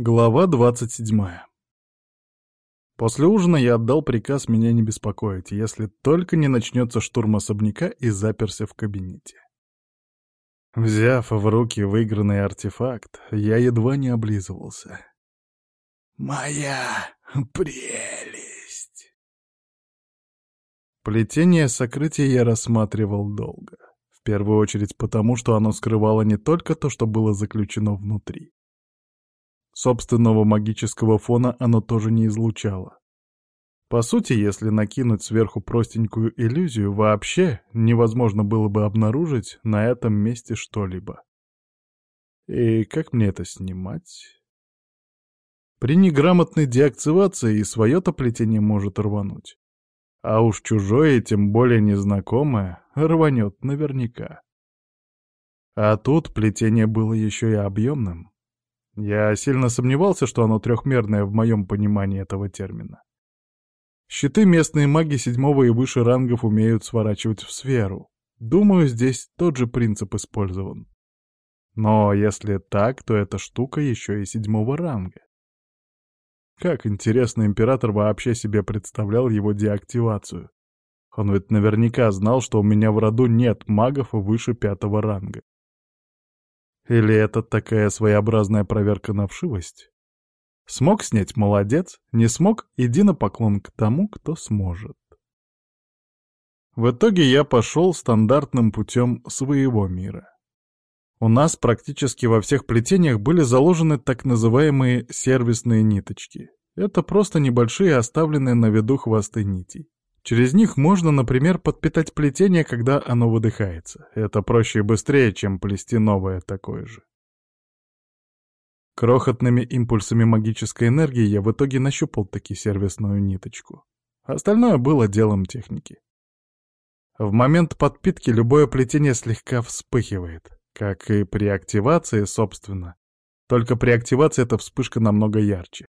Глава 27. После ужина я отдал приказ меня не беспокоить, если только не начнется штурм особняка и заперся в кабинете. Взяв в руки выигранный артефакт, я едва не облизывался. «Моя прелесть!» Плетение сокрытия я рассматривал долго. В первую очередь потому, что оно скрывало не только то, что было заключено внутри, Собственного магического фона оно тоже не излучало. По сути, если накинуть сверху простенькую иллюзию, вообще невозможно было бы обнаружить на этом месте что-либо. И как мне это снимать? При неграмотной деактивации и свое-то плетение может рвануть. А уж чужое, тем более незнакомое, рванет наверняка. А тут плетение было еще и объемным. Я сильно сомневался, что оно трехмерное в моем понимании этого термина. Щиты местные маги седьмого и выше рангов умеют сворачивать в сферу. Думаю, здесь тот же принцип использован. Но если так, то эта штука еще и седьмого ранга. Как интересно император вообще себе представлял его деактивацию. Он ведь наверняка знал, что у меня в роду нет магов выше пятого ранга. Или это такая своеобразная проверка на вшивость? Смог снять — молодец, не смог — иди на поклон к тому, кто сможет. В итоге я пошел стандартным путем своего мира. У нас практически во всех плетениях были заложены так называемые сервисные ниточки. Это просто небольшие оставленные на виду хвосты нитей. Через них можно, например, подпитать плетение, когда оно выдыхается. Это проще и быстрее, чем плести новое такое же. Крохотными импульсами магической энергии я в итоге нащупал таки сервисную ниточку. Остальное было делом техники. В момент подпитки любое плетение слегка вспыхивает, как и при активации, собственно. Только при активации эта вспышка намного ярче.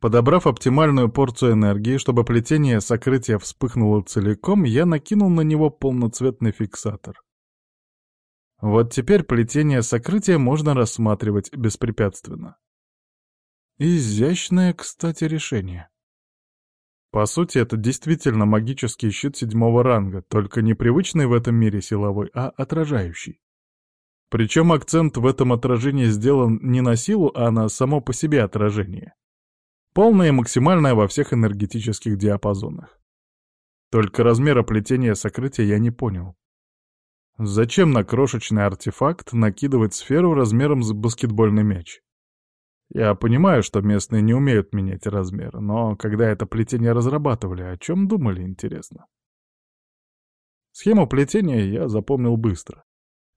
Подобрав оптимальную порцию энергии, чтобы плетение сокрытия вспыхнуло целиком, я накинул на него полноцветный фиксатор. Вот теперь плетение сокрытия можно рассматривать беспрепятственно. Изящное, кстати, решение. По сути, это действительно магический щит седьмого ранга, только не привычный в этом мире силовой, а отражающий. Причем акцент в этом отражении сделан не на силу, а на само по себе отражение. Полное и максимальное во всех энергетических диапазонах. Только размера плетения сокрытия я не понял. Зачем на крошечный артефакт накидывать сферу размером с баскетбольный мяч? Я понимаю, что местные не умеют менять размер, но когда это плетение разрабатывали, о чем думали, интересно? Схему плетения я запомнил быстро.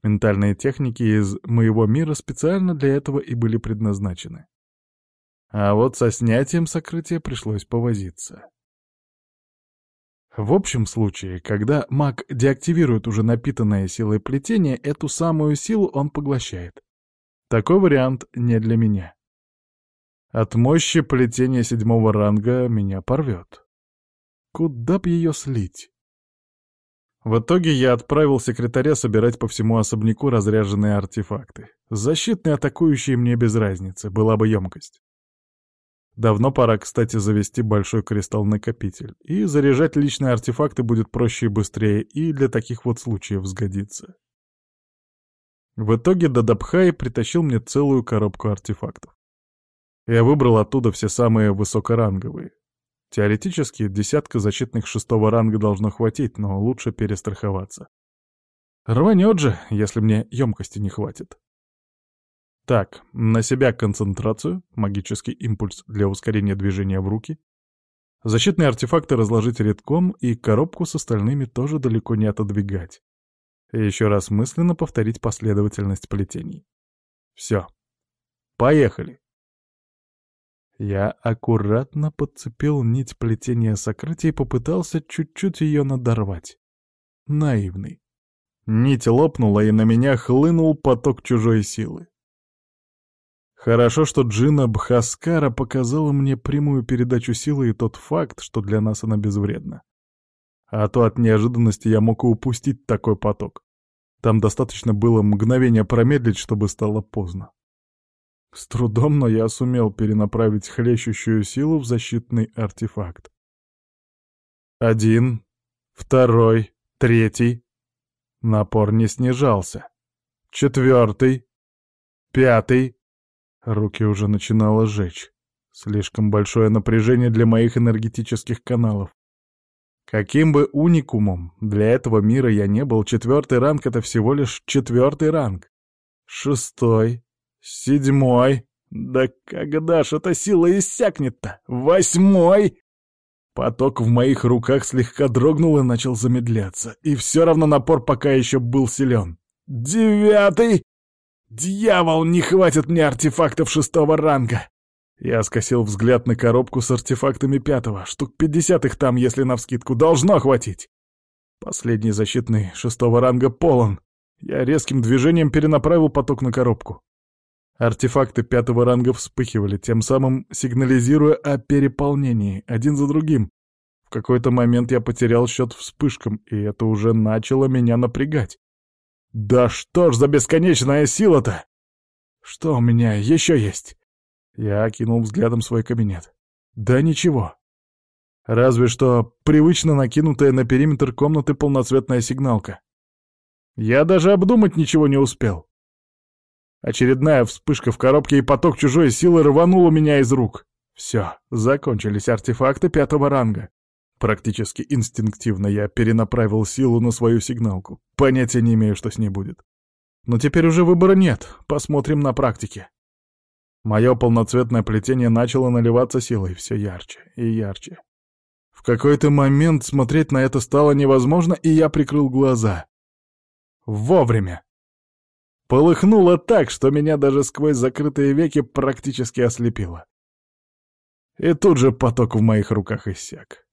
Ментальные техники из моего мира специально для этого и были предназначены. А вот со снятием сокрытия пришлось повозиться. В общем случае, когда маг деактивирует уже напитанное силой плетение, эту самую силу он поглощает. Такой вариант не для меня. От мощи плетения седьмого ранга меня порвет. Куда б ее слить? В итоге я отправил секретаря собирать по всему особняку разряженные артефакты. Защитные, атакующие мне без разницы, была бы емкость. Давно пора, кстати, завести большой кристалл-накопитель, и заряжать личные артефакты будет проще и быстрее, и для таких вот случаев сгодится. В итоге Дадабхай притащил мне целую коробку артефактов. Я выбрал оттуда все самые высокоранговые. Теоретически, десятка защитных шестого ранга должно хватить, но лучше перестраховаться. Рванет же, если мне емкости не хватит. Так, на себя концентрацию, магический импульс для ускорения движения в руки. Защитные артефакты разложить редком и коробку с остальными тоже далеко не отодвигать. И еще раз мысленно повторить последовательность плетений. Все. Поехали. Я аккуратно подцепил нить плетения сокрытия и попытался чуть-чуть ее надорвать. Наивный. Нить лопнула, и на меня хлынул поток чужой силы. Хорошо, что Джина Бхаскара показала мне прямую передачу силы и тот факт, что для нас она безвредна. А то от неожиданности я мог и упустить такой поток. Там достаточно было мгновения промедлить, чтобы стало поздно. С трудом, но я сумел перенаправить хлещущую силу в защитный артефакт. Один, второй, третий. Напор не снижался. Четвертый, пятый. Руки уже начинало жечь. Слишком большое напряжение для моих энергетических каналов. Каким бы уникумом для этого мира я не был, четвертый ранг — это всего лишь четвертый ранг. Шестой, седьмой. Да когда ж эта сила иссякнет-то? Восьмой! Поток в моих руках слегка дрогнул и начал замедляться, и все равно напор пока еще был силен. Девятый! Дьявол, не хватит мне артефактов шестого ранга! Я скосил взгляд на коробку с артефактами пятого. Штук пятьдесят их там, если навскидку, должно хватить. Последний защитный шестого ранга полон. Я резким движением перенаправил поток на коробку. Артефакты пятого ранга вспыхивали, тем самым сигнализируя о переполнении, один за другим. В какой-то момент я потерял счет вспышкам, и это уже начало меня напрягать. Да что ж за бесконечная сила-то? Что у меня еще есть? Я окинул взглядом свой кабинет. Да ничего. Разве что привычно накинутая на периметр комнаты полноцветная сигналка. Я даже обдумать ничего не успел. Очередная вспышка в коробке и поток чужой силы рванул у меня из рук. Все, закончились артефакты пятого ранга. Практически инстинктивно я перенаправил силу на свою сигналку. Понятия не имею, что с ней будет. Но теперь уже выбора нет, посмотрим на практике. Мое полноцветное плетение начало наливаться силой все ярче и ярче. В какой-то момент смотреть на это стало невозможно, и я прикрыл глаза. Вовремя. Полыхнуло так, что меня даже сквозь закрытые веки практически ослепило. И тут же поток в моих руках иссяк.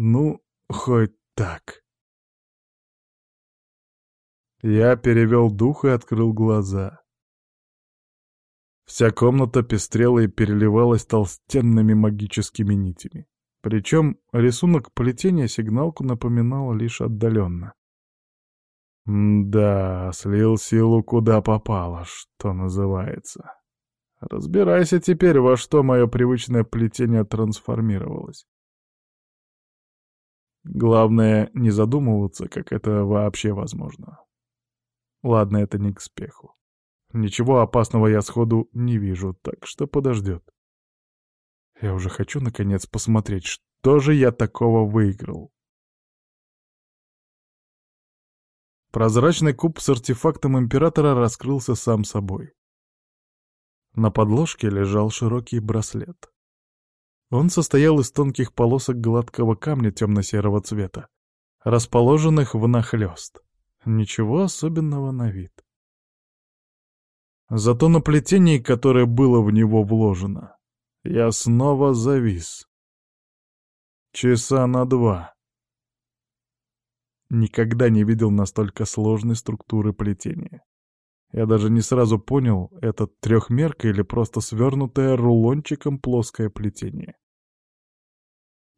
Ну, хоть так. Я перевел дух и открыл глаза. Вся комната пестрела и переливалась толстенными магическими нитями. Причем рисунок плетения сигналку напоминал лишь отдаленно. да, слил силу куда попало, что называется. Разбирайся теперь, во что мое привычное плетение трансформировалось. Главное, не задумываться, как это вообще возможно. Ладно, это не к спеху. Ничего опасного я сходу не вижу, так что подождет. Я уже хочу, наконец, посмотреть, что же я такого выиграл. Прозрачный куб с артефактом Императора раскрылся сам собой. На подложке лежал широкий браслет. Он состоял из тонких полосок гладкого камня темно-серого цвета, расположенных внахлёст. Ничего особенного на вид. Зато на плетении, которое было в него вложено, я снова завис. Часа на два. Никогда не видел настолько сложной структуры плетения. Я даже не сразу понял, это трехмерка или просто свернутое рулончиком плоское плетение.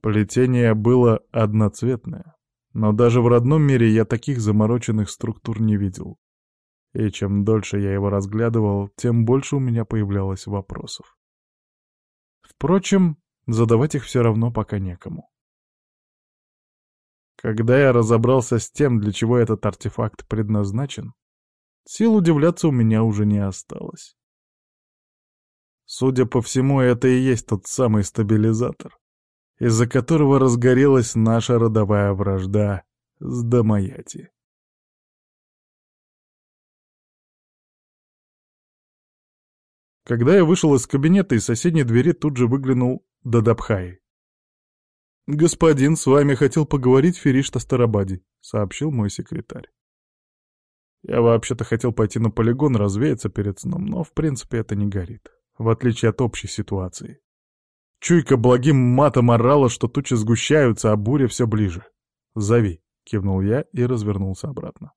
Плетение было одноцветное, но даже в родном мире я таких замороченных структур не видел. И чем дольше я его разглядывал, тем больше у меня появлялось вопросов. Впрочем, задавать их все равно пока некому. Когда я разобрался с тем, для чего этот артефакт предназначен, сил удивляться у меня уже не осталось. Судя по всему, это и есть тот самый стабилизатор, из-за которого разгорелась наша родовая вражда с Дамаяти. Когда я вышел из кабинета, из соседней двери тут же выглянул Дадабхай. «Господин, с вами хотел поговорить Феришта Старабади», — сообщил мой секретарь. Я вообще-то хотел пойти на полигон развеяться перед сном, но в принципе это не горит, в отличие от общей ситуации. Чуйка благим матом орала, что тучи сгущаются, а буря все ближе. «Зови», — кивнул я и развернулся обратно.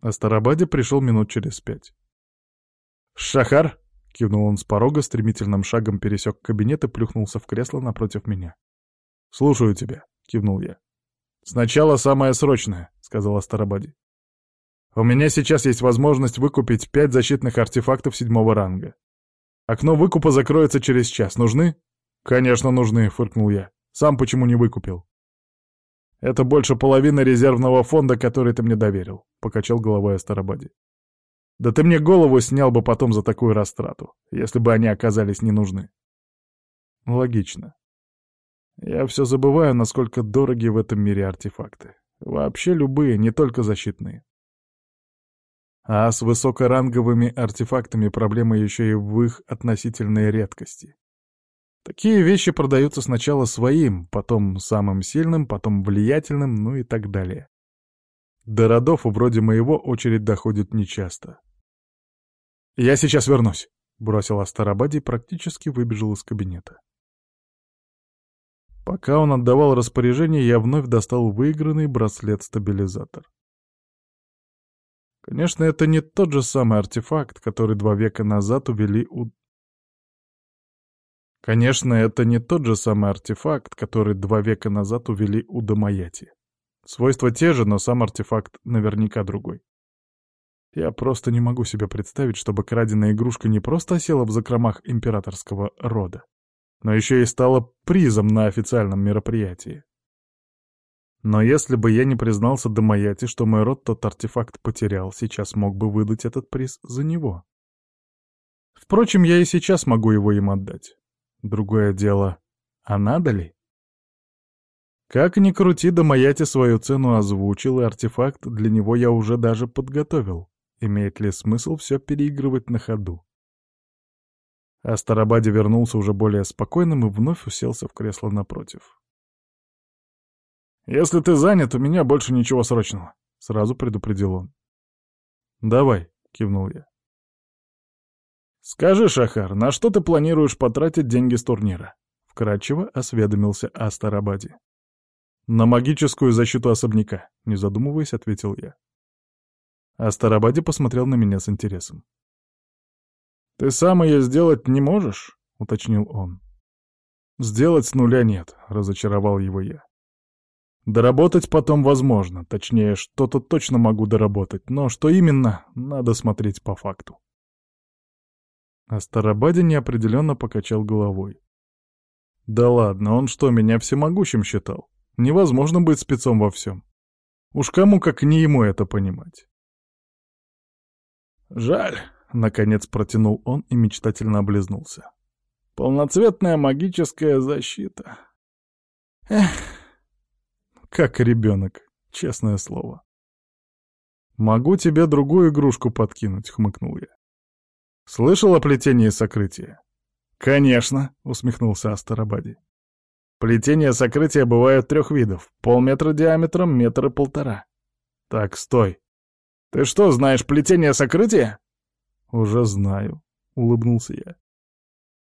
А Старабаде пришел минут через пять. «Шахар!» — кивнул он с порога, стремительным шагом пересек кабинет и плюхнулся в кресло напротив меня. «Слушаю тебя», — кивнул я. «Сначала самое срочное», — сказала Старобади. У меня сейчас есть возможность выкупить пять защитных артефактов седьмого ранга. Окно выкупа закроется через час. Нужны? Конечно, нужны, фыркнул я. Сам почему не выкупил? Это больше половины резервного фонда, который ты мне доверил, покачал головой Астарабаде. Да ты мне голову снял бы потом за такую растрату, если бы они оказались не нужны. Логично. Я все забываю, насколько дороги в этом мире артефакты. Вообще любые, не только защитные. А с высокоранговыми артефактами проблема еще и в их относительной редкости. Такие вещи продаются сначала своим, потом самым сильным, потом влиятельным, ну и так далее. До родов вроде моего очередь доходит нечасто. «Я сейчас вернусь», — бросил Астарабаде и практически выбежал из кабинета. Пока он отдавал распоряжение, я вновь достал выигранный браслет-стабилизатор. Конечно, это не тот же самый артефакт, который два века назад увели у... Конечно, это не тот же самый артефакт, который два века назад увели у Дамаяти. Свойства те же, но сам артефакт наверняка другой. Я просто не могу себе представить, чтобы краденая игрушка не просто осела в закромах императорского рода, но еще и стала призом на официальном мероприятии. Но если бы я не признался Дамаяти, что мой род тот артефакт потерял, сейчас мог бы выдать этот приз за него. Впрочем, я и сейчас могу его им отдать. Другое дело, а надо ли? Как ни крути, Дамаяти свою цену озвучил, и артефакт для него я уже даже подготовил. Имеет ли смысл все переигрывать на ходу? Астарабаде вернулся уже более спокойным и вновь уселся в кресло напротив. «Если ты занят, у меня больше ничего срочного», — сразу предупредил он. «Давай», — кивнул я. «Скажи, Шахар, на что ты планируешь потратить деньги с турнира?» — вкратчиво осведомился Астарабаде. «На магическую защиту особняка», — не задумываясь, ответил я. Астарабаде посмотрел на меня с интересом. «Ты сам ее сделать не можешь?» — уточнил он. «Сделать с нуля нет», — разочаровал его я. Доработать потом возможно, точнее, что-то точно могу доработать, но что именно, надо смотреть по факту. А Старобаде неопределенно покачал головой. Да ладно, он что, меня всемогущим считал? Невозможно быть спецом во всем. Уж кому как не ему это понимать. Жаль, наконец протянул он и мечтательно облизнулся. Полноцветная магическая защита. Эх, как ребенок, честное слово. «Могу тебе другую игрушку подкинуть», — хмыкнул я. «Слышал о плетении сокрытия?» «Конечно», — усмехнулся Астарабади. «Плетение сокрытия бывает трех видов. Полметра диаметром, метр и полтора». «Так, стой. Ты что, знаешь плетение сокрытия?» «Уже знаю», — улыбнулся я.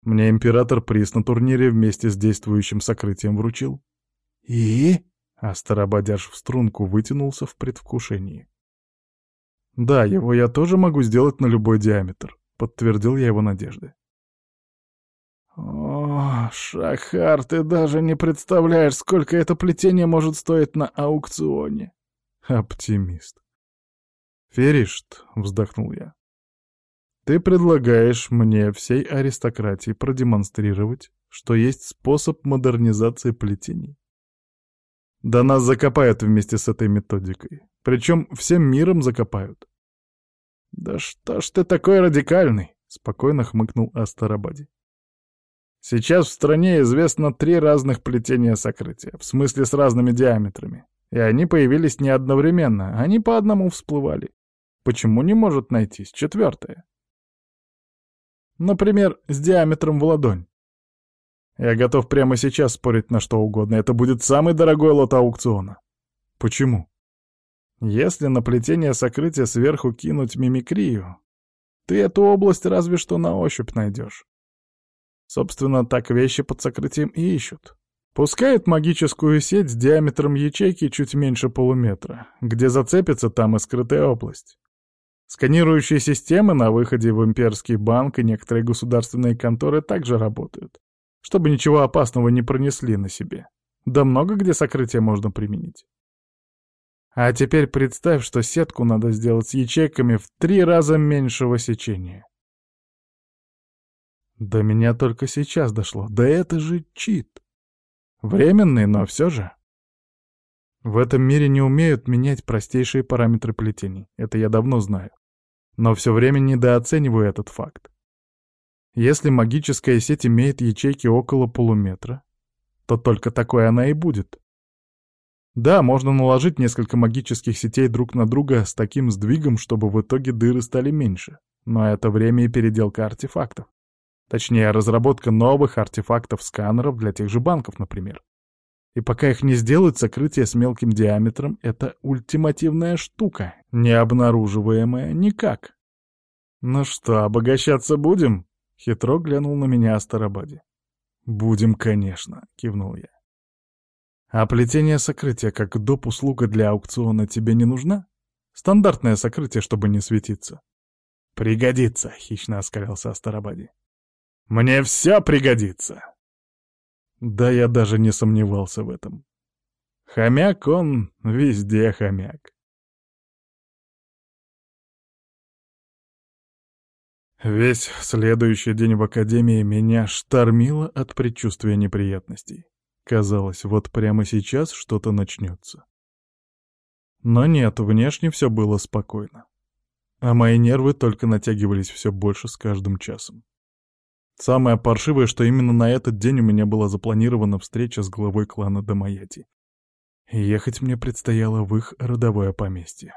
«Мне император приз на турнире вместе с действующим сокрытием вручил». «И?» А старободяж в струнку вытянулся в предвкушении. «Да, его я тоже могу сделать на любой диаметр», — подтвердил я его надежды. «О, Шахар, ты даже не представляешь, сколько это плетение может стоить на аукционе!» «Оптимист». «Феришт», — вздохнул я. «Ты предлагаешь мне всей аристократии продемонстрировать, что есть способ модернизации плетений. Да нас закопают вместе с этой методикой. Причем всем миром закопают. «Да что ж ты такой радикальный?» — спокойно хмыкнул Астарабаде. «Сейчас в стране известно три разных плетения сокрытия, в смысле с разными диаметрами. И они появились не одновременно, они по одному всплывали. Почему не может найтись четвертое? Например, с диаметром в ладонь. Я готов прямо сейчас спорить на что угодно. Это будет самый дорогой лот аукциона. Почему? Если на плетение сокрытия сверху кинуть мимикрию, ты эту область разве что на ощупь найдешь. Собственно, так вещи под сокрытием и ищут. Пускает магическую сеть с диаметром ячейки чуть меньше полуметра. Где зацепится, там и скрытая область. Сканирующие системы на выходе в имперский банк и некоторые государственные конторы также работают чтобы ничего опасного не пронесли на себе. Да много где сокрытие можно применить. А теперь представь, что сетку надо сделать с ячейками в три раза меньшего сечения. До меня только сейчас дошло. Да это же чит. Временный, но все же. В этом мире не умеют менять простейшие параметры плетений. Это я давно знаю. Но все время недооцениваю этот факт. Если магическая сеть имеет ячейки около полуметра, то только такой она и будет. Да, можно наложить несколько магических сетей друг на друга с таким сдвигом, чтобы в итоге дыры стали меньше. Но это время и переделка артефактов. Точнее, разработка новых артефактов-сканеров для тех же банков, например. И пока их не сделают, сокрытие с мелким диаметром — это ультимативная штука, не обнаруживаемая никак. «Ну что, обогащаться будем?» — хитро глянул на меня Астарабаде. «Будем, конечно», — кивнул я. А плетение сокрытия как доп. услуга для аукциона тебе не нужна? Стандартное сокрытие, чтобы не светиться. Пригодится, хищно оскалился Астарабади. Мне все пригодится. Да я даже не сомневался в этом. Хомяк он везде хомяк. Весь следующий день в академии меня штормило от предчувствия неприятностей. Казалось, вот прямо сейчас что-то начнется. Но нет, внешне все было спокойно. А мои нервы только натягивались все больше с каждым часом. Самое паршивое, что именно на этот день у меня была запланирована встреча с главой клана Дамаяти. ехать мне предстояло в их родовое поместье.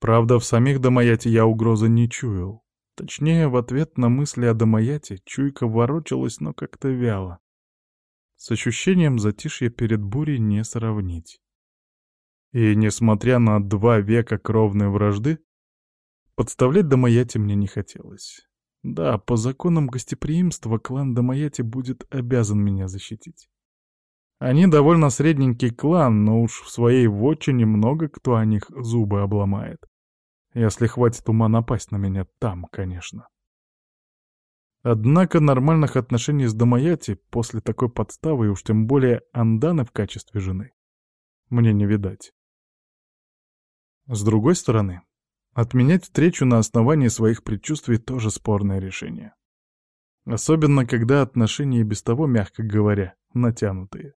Правда, в самих Дамаяти я угрозы не чуял. Точнее, в ответ на мысли о Дамаяте чуйка ворочалась, но как-то вяло. С ощущением затишья перед бурей не сравнить. И, несмотря на два века кровной вражды, подставлять Дамаяти мне не хотелось. Да, по законам гостеприимства клан Дамаяти будет обязан меня защитить. Они довольно средненький клан, но уж в своей вотчине много кто о них зубы обломает. Если хватит ума напасть на меня там, конечно. Однако нормальных отношений с Дамаяти после такой подставы, и уж тем более Анданы в качестве жены, мне не видать. С другой стороны, отменять встречу на основании своих предчувствий тоже спорное решение. Особенно, когда отношения без того, мягко говоря, натянутые.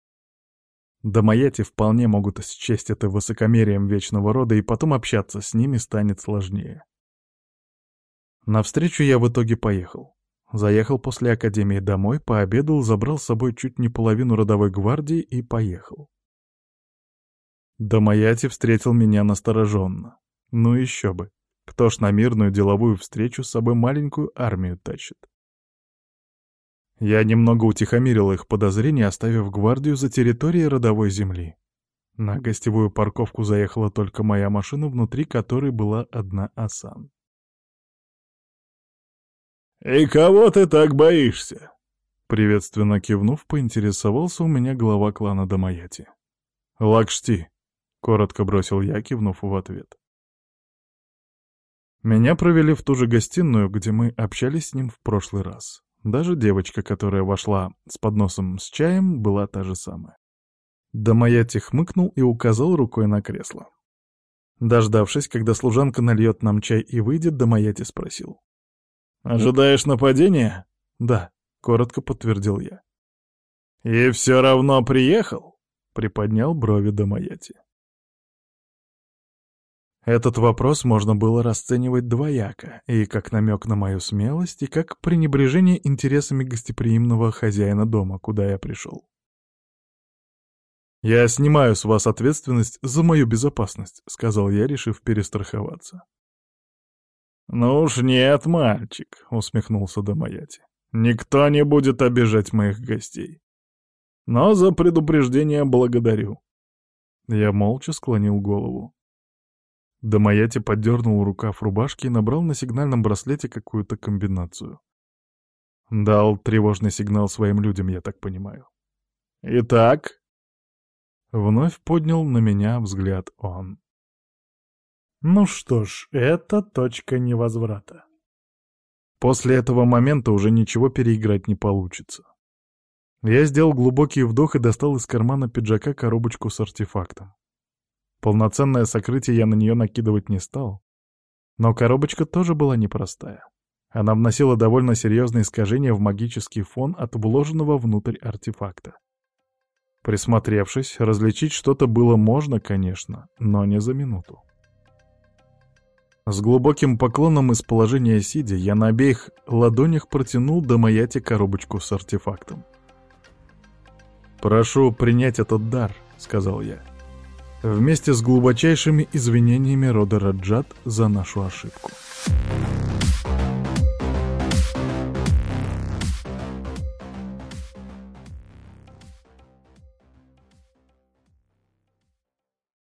Дамаяти вполне могут счесть это высокомерием вечного рода, и потом общаться с ними станет сложнее. На встречу я в итоге поехал. Заехал после академии домой, пообедал, забрал с собой чуть не половину родовой гвардии и поехал. Домаяти встретил меня настороженно. Ну еще бы. Кто ж на мирную деловую встречу с собой маленькую армию тащит? Я немного утихомирил их подозрения, оставив гвардию за территорией родовой земли. На гостевую парковку заехала только моя машина, внутри которой была одна Асан. «И кого ты так боишься?» Приветственно кивнув, поинтересовался у меня глава клана Дамаяти. «Лакшти», — коротко бросил я, кивнув в ответ. Меня провели в ту же гостиную, где мы общались с ним в прошлый раз. Даже девочка, которая вошла с подносом с чаем, была та же самая. Дамаяти хмыкнул и указал рукой на кресло. Дождавшись, когда служанка нальет нам чай и выйдет, Дамаяти спросил. «Ожидаешь нападения?» «Да», — коротко подтвердил я. «И все равно приехал?» — приподнял брови Домаяти. Этот вопрос можно было расценивать двояко, и как намек на мою смелость, и как пренебрежение интересами гостеприимного хозяина дома, куда я пришел. «Я снимаю с вас ответственность за мою безопасность», — сказал я, решив перестраховаться. «Ну уж нет, мальчик», — усмехнулся Домаяти. «Никто не будет обижать моих гостей. Но за предупреждение благодарю». Я молча склонил голову. Домаяти поддернул рукав рубашки и набрал на сигнальном браслете какую-то комбинацию. Дал тревожный сигнал своим людям, я так понимаю. «Итак?» Вновь поднял на меня взгляд он. Ну что ж, это точка невозврата. После этого момента уже ничего переиграть не получится. Я сделал глубокий вдох и достал из кармана пиджака коробочку с артефактом. Полноценное сокрытие я на нее накидывать не стал. Но коробочка тоже была непростая. Она вносила довольно серьезные искажения в магический фон от вложенного внутрь артефакта. Присмотревшись, различить что-то было можно, конечно, но не за минуту. С глубоким поклоном из положения сидя я на обеих ладонях протянул до Маяти коробочку с артефактом. «Прошу принять этот дар», — сказал я, — вместе с глубочайшими извинениями рода Раджат за нашу ошибку.